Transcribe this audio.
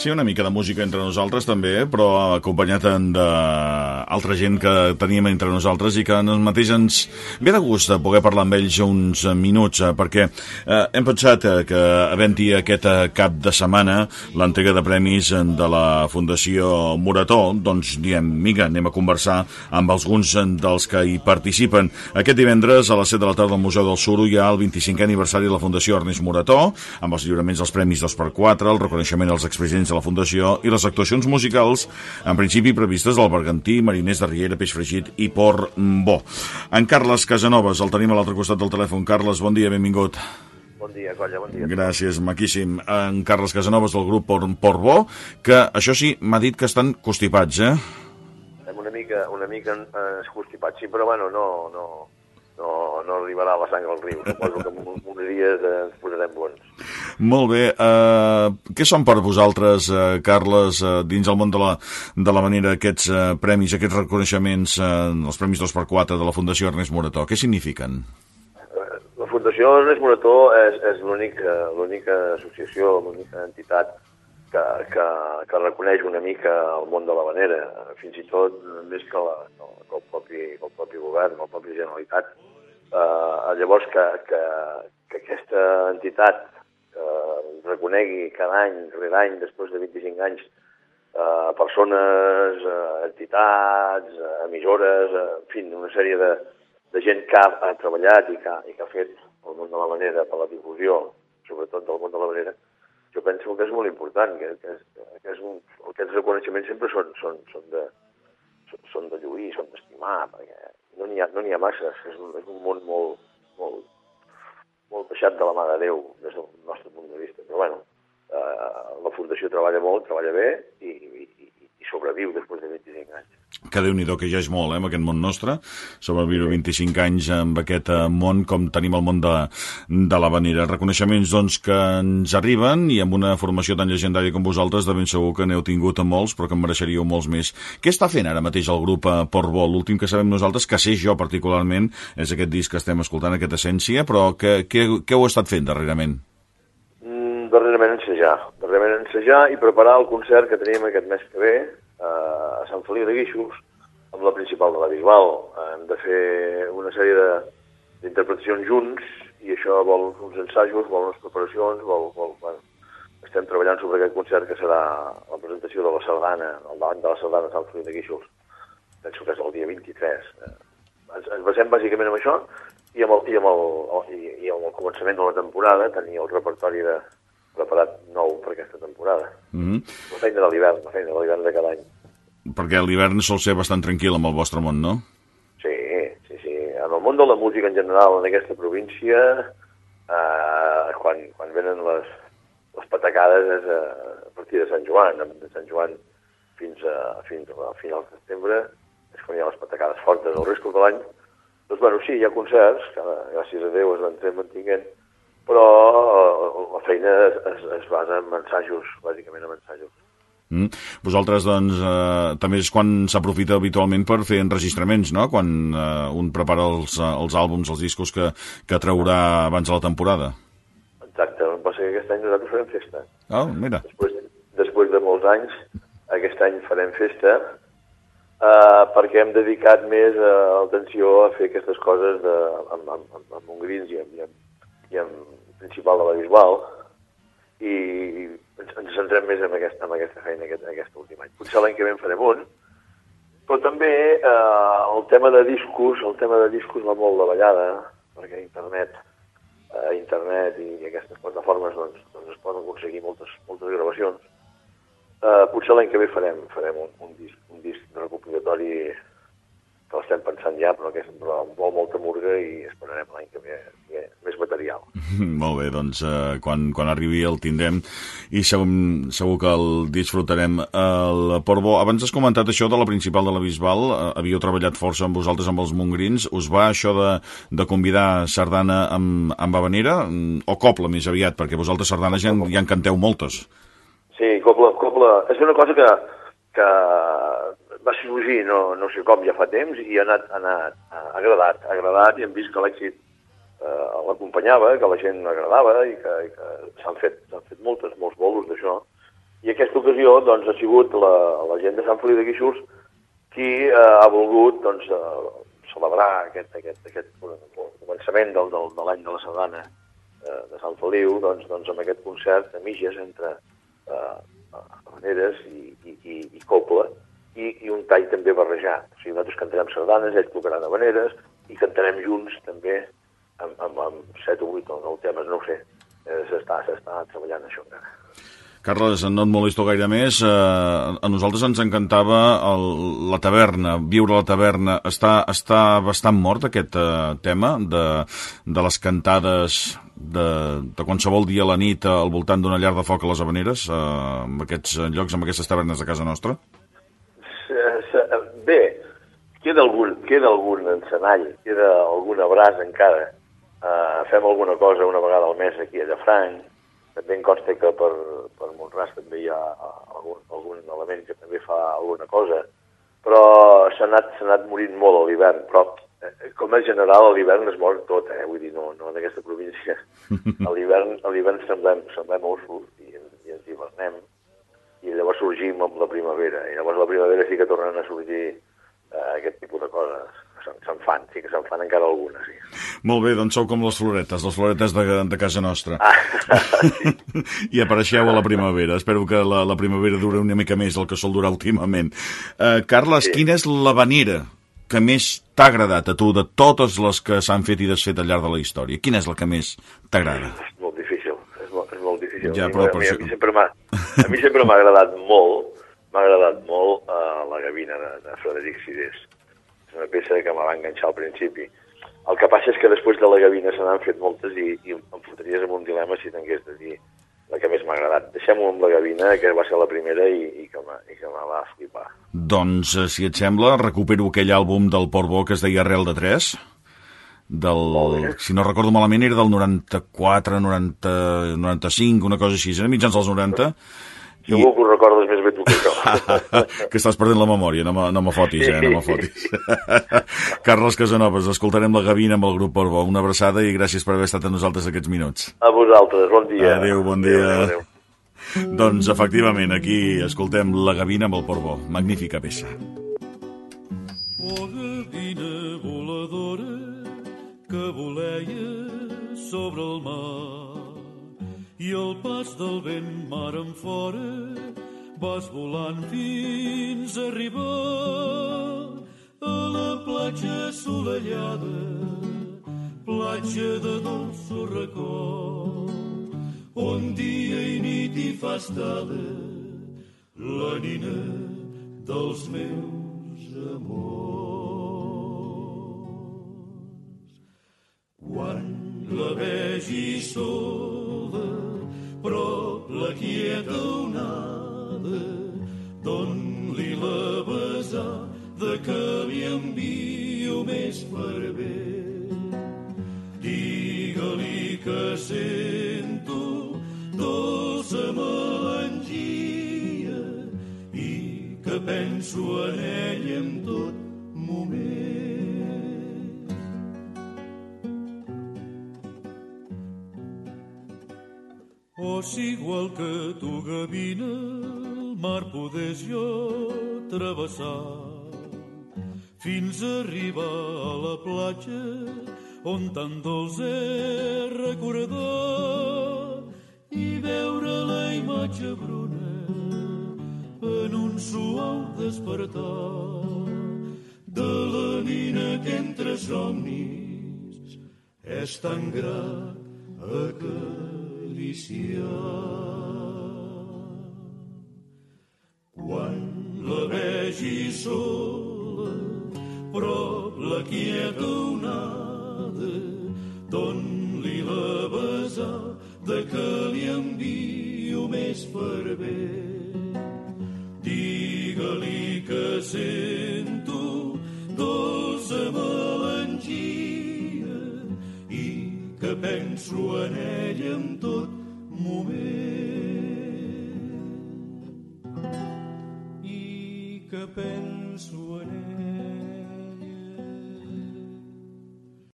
Sí, una mica de música entre nosaltres també, però acompanyat d'altra gent que teníem entre nosaltres i que en el mateix ens ve de gust de poder parlar amb ells uns minuts, eh, perquè eh, hem pensat eh, que havent-hi aquest eh, cap de setmana l'entrega de premis de la Fundació Morató, doncs diem, mica, anem a conversar amb alguns dels que hi participen. Aquest divendres a les 7 de la tarda al Museu del Suro hi ha el 25è aniversari de la Fundació Ernest Morató, amb els lliuraments dels premis 2x4, el reconeixement als expresidents de la Fundació i les actuacions musicals, en principi previstes del Bergantí, Mariners de Riera, Peix Fregit i Port Bo. En Carles Casanovas, el tenim a l'altre costat del telèfon. Carles, bon dia, benvingut. Bon dia, colla, bon dia. Gràcies, maquíssim. En Carles Casanovas, del grup Port, Port Bo, que això sí, m'ha dit que estan constipats, eh? Estem una mica, una mica eh, constipats, sí, però bueno, no, no, no, no arribarà la sang al riu. Suposo que uns dies eh, ens posarem bons. Molt bé. Uh, què són per vosaltres, uh, Carles, uh, dins el món de la, de la manera aquests uh, premis, aquests reconeixements, uh, els Premis 2x4 de la Fundació Ernest Morató? Què signifiquen? La Fundació Ernest Morató és, és l'única associació, l'única entitat que, que, que reconeix una mica el món de la vanera, fins i tot més que, la, que, el, propi, que el propi govern, el propi Generalitat. Uh, llavors que, que, que aquesta entitat eh, reconegui cada any, rere any, després de 25 anys, eh, persones, eh, entitats, eh, emissores, eh, en fi, una sèrie de, de gent que ha, ha treballat i que, i que ha fet el món de la manera per la difusió, sobretot del món de la manera, jo penso que és molt important, que, que, és, que és un, aquests reconeixements sempre són, són, són, de, són, de lluir, són d'estimar, perquè no n'hi ha, no ha masses, és un, és un món molt, molt, molt deixat de la mà de Déu des del nostre punt de vista. Però bueno, eh, la Fundació treballa molt, treballa bé i, sobreviu després de 25 anys que déu nhi que ja és molt, eh, amb aquest món nostre, sobreviure 25 anys amb aquest eh, món com tenim el món de, de la vanera. Reconeixements, doncs, que ens arriben i amb una formació tan legendària com vosaltres, de ben segur que n'heu tingut a molts, però que en mereixeríeu molts més. Què està fent ara mateix el grup eh, Portbol? L'últim que sabem nosaltres, que sé jo particularment, és aquest disc que estem escoltant, aquesta essència, però què, què, què heu estat fent darrerament? Mm, darrerament ensejar. Darrerament ensejar i preparar el concert que tenim aquest mes que ve, a Sant Feliu de Guíxols, amb la principal de la Bisbal. Hem de fer una sèrie d'interpretacions junts i això vol uns ensajos, vol unes preparacions, vol, vol, bueno, estem treballant sobre aquest concert que serà la presentació de la sardana, al davant de la sardana de Sant Feliu de Guíxols. Penso que és el dia 23. Eh, ens, ens basem bàsicament en això i amb, el, i, amb el, i, i amb el començament de la temporada tenir el repertori de, preparat nou per aquesta temporada. Mm -hmm. La feina de l'hivern, la feina de l'hivern de cada any. Perquè l'hivern sol ser bastant tranquil amb el vostre món, no? Sí, sí, sí. En el món de la música en general, en aquesta província, eh, quan, quan venen les, les patacades és a, a partir de Sant Joan, de Sant Joan fins a, fins a finals de setembre, és quan hi ha les patacades fortes. El risc de l'any, doncs, bueno, sí, hi ha concerts, que gràcies a Déu es van mantinguent, però eh, la feina es, es, es basa en ensajos, bàsicament en ensajos. Mm. Vosaltres, doncs, eh, també és quan s'aprofita habitualment per fer enregistraments, no?, quan eh, un prepara els, els àlbums, els discos que, que traurà abans de la temporada. Exacte, el que passa que aquest any nosaltres farem festa. Oh, mira. Després, després de molts anys, aquest any farem festa, eh, perquè hem dedicat més eh, atenció a fer aquestes coses de, amb, amb, amb, amb grins i amb, i amb, i amb principal de la Bisbal, i ens, ens centrem més en aquesta, en aquesta feina aquest, aquest últim any. Potser l'any que ve en farem un, però també eh, el tema de discos, el tema de discos va molt de ballada, perquè internet, eh, internet i, i aquestes plataformes doncs, doncs es poden aconseguir moltes, moltes gravacions. Eh, potser l'any que ve farem, farem un, un, disc, un disc recopilatori que l'estem pensant ja, però que és, però molta murga i esperarem l'any que ve, que material. Molt bé, doncs eh, quan, quan arribi el tindrem i segur, segur que el disfrutarem. El Portbó, abans has comentat això de la principal de la Bisbal, eh, havíeu treballat força amb vosaltres amb els mongrins, us va això de, de convidar sardana amb, amb habanera o copla més aviat, perquè vosaltres sardanes ja, ja en canteu moltes. Sí, copla, copla, és una cosa que, que va sorgir, no, no sé com, ja fa temps, i ha anat, ha anat ha agradat, ha agradat, i hem vist que l'èxit eh, l'acompanyava, que la gent agradava, i que, que s'han fet, fet moltes, molts bolos d'això, I aquesta ocasió doncs, ha sigut la, la gent de Sant Feliu de Guíxols qui eh, ha volgut doncs, eh, celebrar aquest, aquest, aquest començament del, del, de l'any de la Sardana eh, de Sant Feliu doncs, doncs amb aquest concert de mitges entre eh, habaneres i, i, i, i coble i, i un tall també barrejat. O sigui, nosaltres cantarem sardanes, ells tocaran habaneres i cantarem junts també amb, amb, amb 7 o 8 o 9 temes, no ho sé. Eh, s'està treballant això encara. Carles, no et molesto gaire més. Eh, a nosaltres ens encantava el, la taverna, viure a la taverna. Està, està bastant mort aquest eh, tema de, de les cantades de, de qualsevol dia a la nit al voltant d'una llar de foc a les Habaneres, eh, en aquests llocs, en aquestes tavernes de casa nostra? Bé, queda algun, queda algun encenall, queda alguna brasa encara. Uh, fem alguna cosa una vegada al mes aquí a Llafranc, també em consta que per, per Montràs també hi ha algun, algun element que també fa alguna cosa, però s'ha anat, anat morint molt a l'hivern, però eh, com a general a l'hivern es mor tot, eh? vull dir, no, no en aquesta província. A l'hivern semblem, semblem ossos i, i ens hivernem, i llavors sorgim amb la primavera, i llavors la primavera sí que tornen a sorgir eh, aquest tipus de coses se'n fan, sí que se'n fan encara algunes, sí. Molt bé, doncs sou com les floretes, les floretes de, de casa nostra. Ah, sí. I apareixeu a la primavera. Espero que la, la primavera duri una mica més del que sol durar últimament. Uh, Carles, sí. quina és la vanera que més t'ha agradat a tu de totes les que s'han fet i desfet al llarg de la història? Quina és la que més t'agrada? És molt difícil, és molt, és molt difícil. Ja, però, a, mi, a, mi sempre a mi sempre m'ha agradat molt, m'ha agradat molt uh, la gavina de, de Frederic Sidés és una peça que me va enganxar al principi. El que passa és que després de la gavina se n'han fet moltes i, i em fotries amb un dilema si t'hagués de dir la que més m'ha agradat. Deixem-ho amb la gavina, que va ser la primera i, i que me va flipar. Doncs, eh, si et sembla, recupero aquell àlbum del Portbó que es deia Arrel de 3, del, si no recordo malament, era del 94, 90, 95, una cosa així, era mitjans dels 90, Segur que ho recordes més bé tu que jo. que estàs perdent la memòria, no me, no me fotis, eh, no me fotis. Carles Casanovas, escoltarem la Gavina amb el grup Porbo. Una abraçada i gràcies per haver estat amb nosaltres aquests minuts. A vosaltres, bon dia. Adéu, bon dia. Adéu, adéu. Doncs, efectivament, aquí escoltem la Gavina amb el Porbo. Magnífica peça. Oh, gavina voladora que voleia sobre el mar i el pas del vent mar en fora vas volant fins a arribar a la platja assolellada, platja de dolç racó, on dia i nit hi fa estada la nina dels meus amors. Quan la vegi la quieta onada don-li la besada que li envio més per bé. Digue-li que sento dolça melangia i que penso en ell en tot Oh, si igual que tu, gavina, el mar podés jo travessar. Fins a arribar a la platja on tan dolç és recordar i veure la imatge bruna en un suau despertar de la nina que entre somnis és tan grat a que quan la vegi sola, prop la quieta onada, don-li la besada que li envio més per bé. Penso en ell en tot moment